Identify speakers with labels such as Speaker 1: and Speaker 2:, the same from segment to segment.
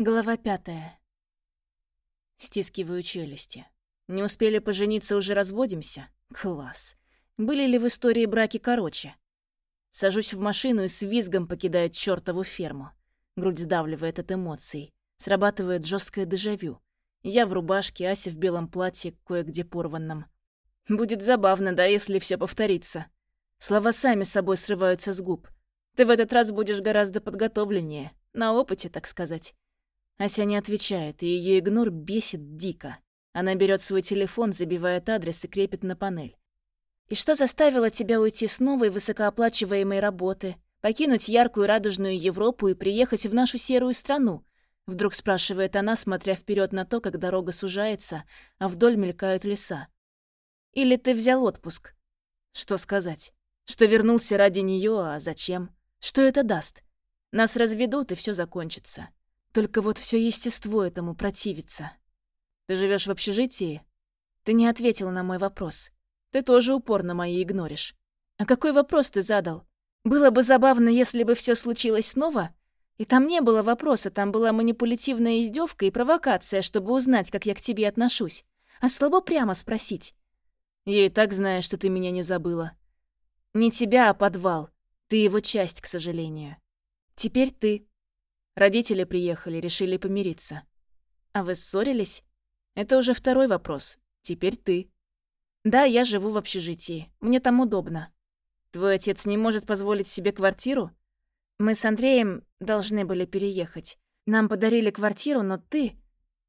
Speaker 1: Глава пятая. Стискиваю челюсти. Не успели пожениться, уже разводимся? Класс. Были ли в истории браки короче? Сажусь в машину и с визгом покидаю чертову ферму. Грудь сдавливает от эмоций. Срабатывает жесткое дежавю. Я в рубашке, Ася в белом платье, кое-где порванном. Будет забавно, да, если все повторится. Слова сами собой срываются с губ. Ты в этот раз будешь гораздо подготовленнее. На опыте, так сказать. Ася не отвечает, и ее игнор бесит дико. Она берет свой телефон, забивает адрес и крепит на панель. «И что заставило тебя уйти с новой высокооплачиваемой работы, покинуть яркую радужную Европу и приехать в нашу серую страну?» Вдруг спрашивает она, смотря вперед на то, как дорога сужается, а вдоль мелькают леса. «Или ты взял отпуск?» Что сказать? Что вернулся ради нее, а зачем? Что это даст? Нас разведут, и все закончится. Только вот все естество этому противится. Ты живешь в общежитии? Ты не ответил на мой вопрос. Ты тоже упорно мои игноришь. А какой вопрос ты задал? Было бы забавно, если бы все случилось снова. И там не было вопроса, там была манипулятивная издевка и провокация, чтобы узнать, как я к тебе отношусь. А слабо прямо спросить. Я и так знаю, что ты меня не забыла. Не тебя, а подвал. Ты его часть, к сожалению. Теперь ты. Родители приехали, решили помириться. А вы ссорились? Это уже второй вопрос. Теперь ты. Да, я живу в общежитии. Мне там удобно. Твой отец не может позволить себе квартиру? Мы с Андреем должны были переехать. Нам подарили квартиру, но ты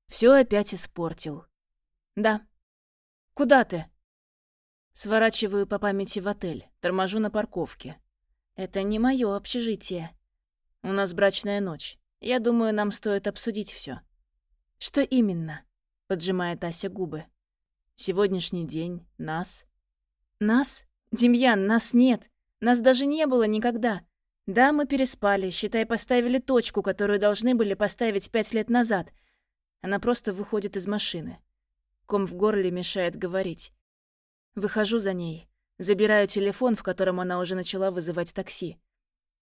Speaker 1: все опять испортил. Да. Куда ты? Сворачиваю по памяти в отель, торможу на парковке. Это не мое общежитие. У нас брачная ночь. Я думаю, нам стоит обсудить все. Что именно? Поджимает Ася губы. Сегодняшний день, нас. Нас? Демьян, нас нет. Нас даже не было никогда. Да, мы переспали, считай, поставили точку, которую должны были поставить пять лет назад. Она просто выходит из машины. Ком в горле мешает говорить. Выхожу за ней. Забираю телефон, в котором она уже начала вызывать такси.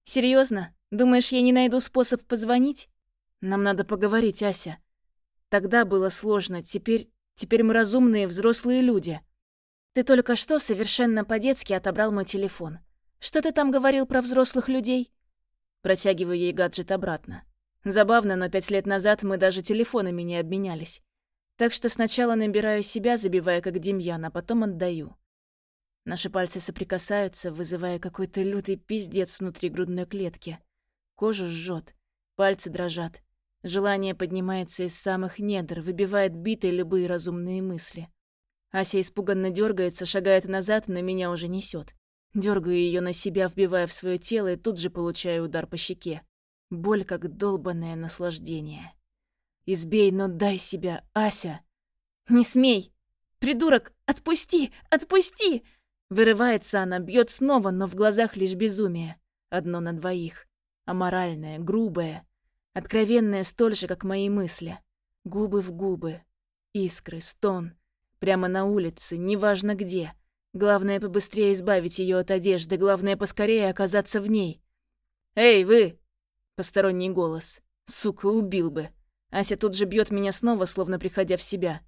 Speaker 1: Серьезно? Думаешь, я не найду способ позвонить? Нам надо поговорить, Ася. Тогда было сложно, теперь... Теперь мы разумные взрослые люди. Ты только что совершенно по-детски отобрал мой телефон. Что ты там говорил про взрослых людей? Протягиваю ей гаджет обратно. Забавно, но пять лет назад мы даже телефонами не обменялись. Так что сначала набираю себя, забивая как Демьян, а потом отдаю. Наши пальцы соприкасаются, вызывая какой-то лютый пиздец внутри грудной клетки. Кожу жжет, пальцы дрожат. Желание поднимается из самых недр, выбивает битой любые разумные мысли. Ася испуганно дергается, шагает назад, но меня уже несет. Дергаю ее на себя, вбивая в свое тело, и тут же получаю удар по щеке. Боль, как долбанное наслаждение. «Избей, но дай себя, Ася!» «Не смей! Придурок, отпусти! Отпусти!» Вырывается она, бьет снова, но в глазах лишь безумие. Одно на двоих. Аморальное, грубое. Откровенное столь же, как мои мысли. Губы в губы. Искры, стон. Прямо на улице, неважно где. Главное побыстрее избавить ее от одежды, главное поскорее оказаться в ней. «Эй, вы!» Посторонний голос. Сука, убил бы. Ася тут же бьет меня снова, словно приходя в себя.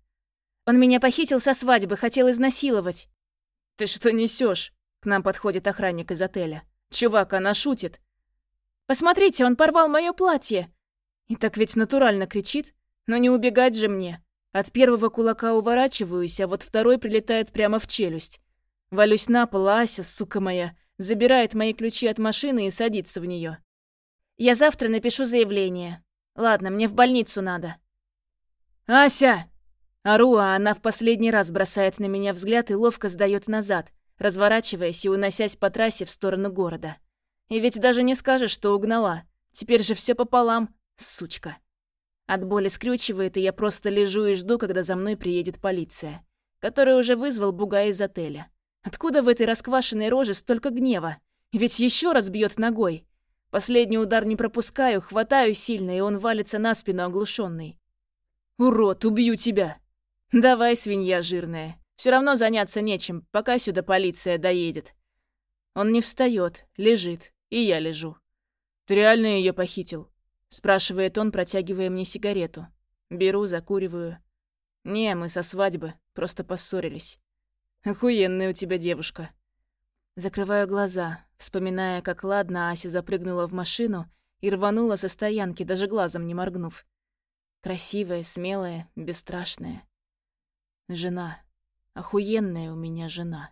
Speaker 1: Он меня похитил со свадьбы, хотел изнасиловать. «Ты что несешь? К нам подходит охранник из отеля. «Чувак, она шутит!» «Посмотрите, он порвал мое платье!» И так ведь натурально кричит. Но не убегать же мне. От первого кулака уворачиваюсь, а вот второй прилетает прямо в челюсть. Валюсь на пол, а Ася, сука моя, забирает мои ключи от машины и садится в нее. «Я завтра напишу заявление. Ладно, мне в больницу надо». «Ася!» Ору, а она в последний раз бросает на меня взгляд и ловко сдает назад, разворачиваясь и уносясь по трассе в сторону города. И ведь даже не скажешь, что угнала. Теперь же все пополам, сучка. От боли скрючивает, и я просто лежу и жду, когда за мной приедет полиция, который уже вызвал бугая из отеля. Откуда в этой расквашенной роже столько гнева? Ведь еще раз бьет ногой. Последний удар не пропускаю, хватаю сильно, и он валится на спину оглушенный. «Урод, убью тебя!» «Давай, свинья жирная. Все равно заняться нечем, пока сюда полиция доедет». Он не встает, лежит, и я лежу. «Ты реально ее похитил?» Спрашивает он, протягивая мне сигарету. Беру, закуриваю. «Не, мы со свадьбы, просто поссорились». «Охуенная у тебя девушка». Закрываю глаза, вспоминая, как ладно Ася запрыгнула в машину и рванула со стоянки, даже глазом не моргнув. Красивая, смелая, бесстрашная. Жена. Охуенная у меня жена.